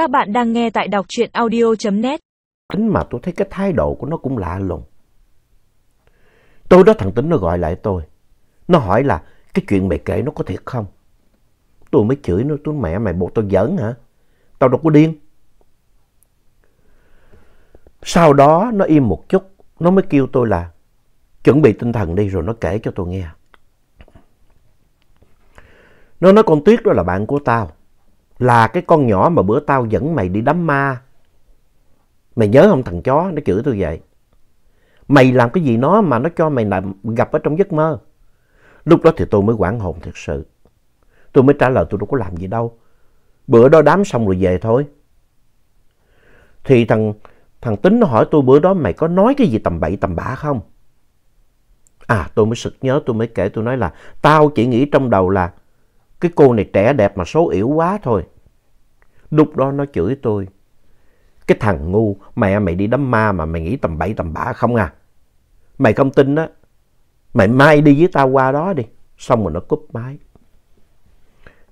Các bạn đang nghe tại đọc truyện audio.net. Tính mà tôi thấy cái thái độ của nó cũng lạ lùng. Tôi đó thằng Tính nó gọi lại tôi. Nó hỏi là cái chuyện mày kể nó có thiệt không? Tôi mới chửi nó, tôi mẹ mày bộ tao giỡn hả? Tao đâu có điên. Sau đó nó im một chút, nó mới kêu tôi là chuẩn bị tinh thần đi rồi nó kể cho tôi nghe. Nó nói con Tuyết đó là bạn của tao. Là cái con nhỏ mà bữa tao dẫn mày đi đám ma. Mày nhớ không thằng chó, nó chửi tôi vậy. Mày làm cái gì nó mà nó cho mày làm, gặp ở trong giấc mơ. Lúc đó thì tôi mới quảng hồn thật sự. Tôi mới trả lời tôi đâu có làm gì đâu. Bữa đó đám xong rồi về thôi. Thì thằng, thằng Tính nó hỏi tôi bữa đó mày có nói cái gì tầm bậy tầm bạ không? À tôi mới sực nhớ tôi mới kể tôi nói là tao chỉ nghĩ trong đầu là cái cô này trẻ đẹp mà số yếu quá thôi. Lúc đó nó chửi tôi. Cái thằng ngu, mẹ mày đi đám ma mà mày nghĩ tầm bậy tầm bạ không à? Mày không tin á, mày mai đi với tao qua đó đi. Xong rồi nó cúp máy.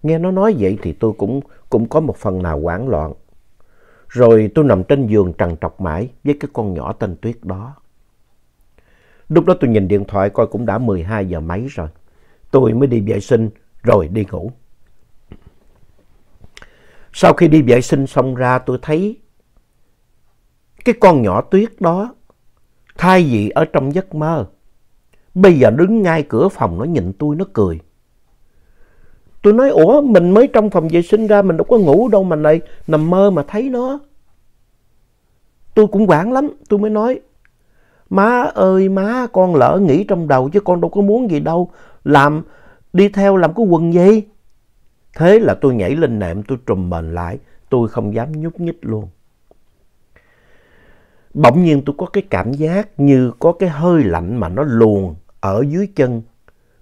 Nghe nó nói vậy thì tôi cũng, cũng có một phần nào hoảng loạn. Rồi tôi nằm trên giường trằn trọc mãi với cái con nhỏ tên Tuyết đó. Lúc đó tôi nhìn điện thoại coi cũng đã 12 giờ mấy rồi. Tôi mới đi vệ sinh rồi đi ngủ. Sau khi đi vệ sinh xong ra, tôi thấy cái con nhỏ Tuyết đó thay vì ở trong giấc mơ. Bây giờ đứng ngay cửa phòng nó nhìn tôi, nó cười. Tôi nói, ủa, mình mới trong phòng vệ sinh ra, mình đâu có ngủ đâu mà này, nằm mơ mà thấy nó. Tôi cũng quảng lắm, tôi mới nói, Má ơi, má, con lỡ nghĩ trong đầu chứ con đâu có muốn gì đâu. Làm đi theo làm cái quần gì. Thế là tôi nhảy lên nệm, tôi trùm mền lại. Tôi không dám nhúc nhích luôn. Bỗng nhiên tôi có cái cảm giác như có cái hơi lạnh mà nó luồn ở dưới chân.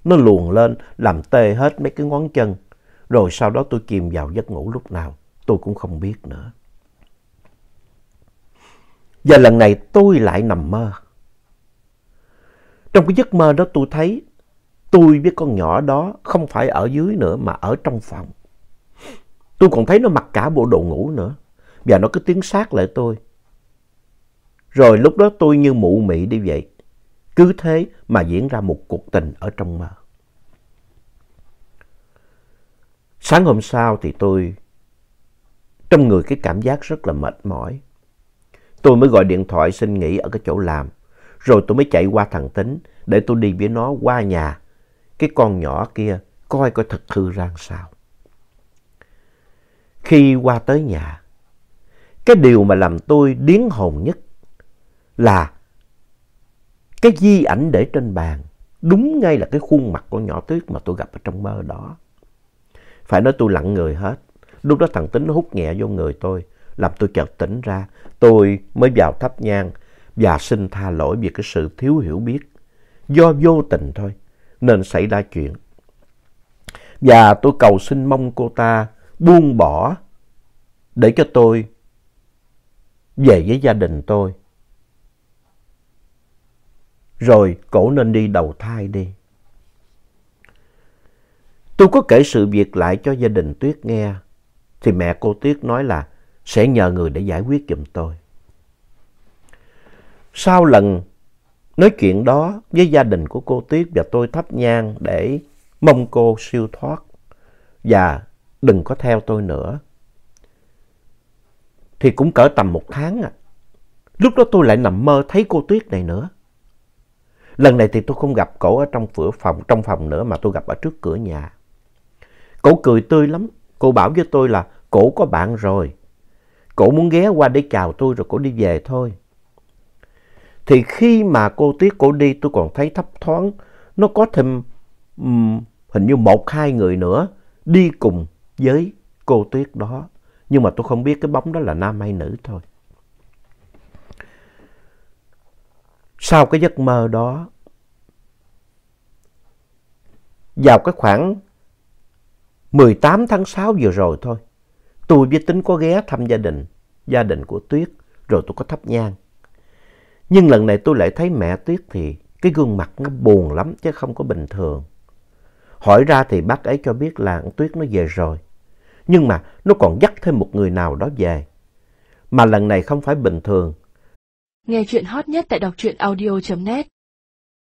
Nó luồn lên, làm tê hết mấy cái ngón chân. Rồi sau đó tôi chìm vào giấc ngủ lúc nào, tôi cũng không biết nữa. Và lần này tôi lại nằm mơ. Trong cái giấc mơ đó tôi thấy tôi với con nhỏ đó không phải ở dưới nữa mà ở trong phòng. Tôi còn thấy nó mặc cả bộ đồ ngủ nữa. Và nó cứ tiến sát lại tôi. Rồi lúc đó tôi như mụ mị đi vậy. Cứ thế mà diễn ra một cuộc tình ở trong mơ. Sáng hôm sau thì tôi, trong người cái cảm giác rất là mệt mỏi. Tôi mới gọi điện thoại xin nghỉ ở cái chỗ làm. Rồi tôi mới chạy qua thằng Tính để tôi đi với nó qua nhà. Cái con nhỏ kia coi coi thật hư ra sao. Khi qua tới nhà, cái điều mà làm tôi điến hồn nhất là cái di ảnh để trên bàn. Đúng ngay là cái khuôn mặt con nhỏ Tuyết mà tôi gặp ở trong mơ đó. Phải nói tôi lặng người hết. Lúc đó thằng Tính hút nhẹ vô người tôi, làm tôi chợt tỉnh ra. Tôi mới vào thắp nhang và xin tha lỗi vì cái sự thiếu hiểu biết. Do vô tình thôi, nên xảy ra chuyện. Và tôi cầu xin mong cô ta buông bỏ để cho tôi về với gia đình tôi. Rồi cổ nên đi đầu thai đi. Tôi có kể sự việc lại cho gia đình Tuyết nghe. Thì mẹ cô Tuyết nói là sẽ nhờ người để giải quyết giùm tôi. Sau lần nói chuyện đó với gia đình của cô Tuyết và tôi thắp nhang để mong cô siêu thoát và đừng có theo tôi nữa. Thì cũng cỡ tầm một tháng à. Lúc đó tôi lại nằm mơ thấy cô Tuyết này nữa. Lần này thì tôi không gặp cổ ở trong cửa phòng, trong phòng nữa mà tôi gặp ở trước cửa nhà. Cổ cười tươi lắm. Cô bảo với tôi là cổ có bạn rồi. Cổ muốn ghé qua để chào tôi rồi cổ đi về thôi. Thì khi mà cô Tuyết cổ đi tôi còn thấy thấp thoáng. Nó có thêm um, hình như một hai người nữa đi cùng với cô Tuyết đó. Nhưng mà tôi không biết cái bóng đó là nam hay nữ thôi. Sau cái giấc mơ đó, vào cái khoảng 18 tháng 6 vừa rồi thôi, tôi với Tính có ghé thăm gia đình, gia đình của Tuyết, rồi tôi có thắp nhang. Nhưng lần này tôi lại thấy mẹ Tuyết thì cái gương mặt nó buồn lắm chứ không có bình thường. Hỏi ra thì bác ấy cho biết là Tuyết nó về rồi. Nhưng mà nó còn dắt thêm một người nào đó về. Mà lần này không phải bình thường. Nghe chuyện hot nhất tại đọc truyện audio.net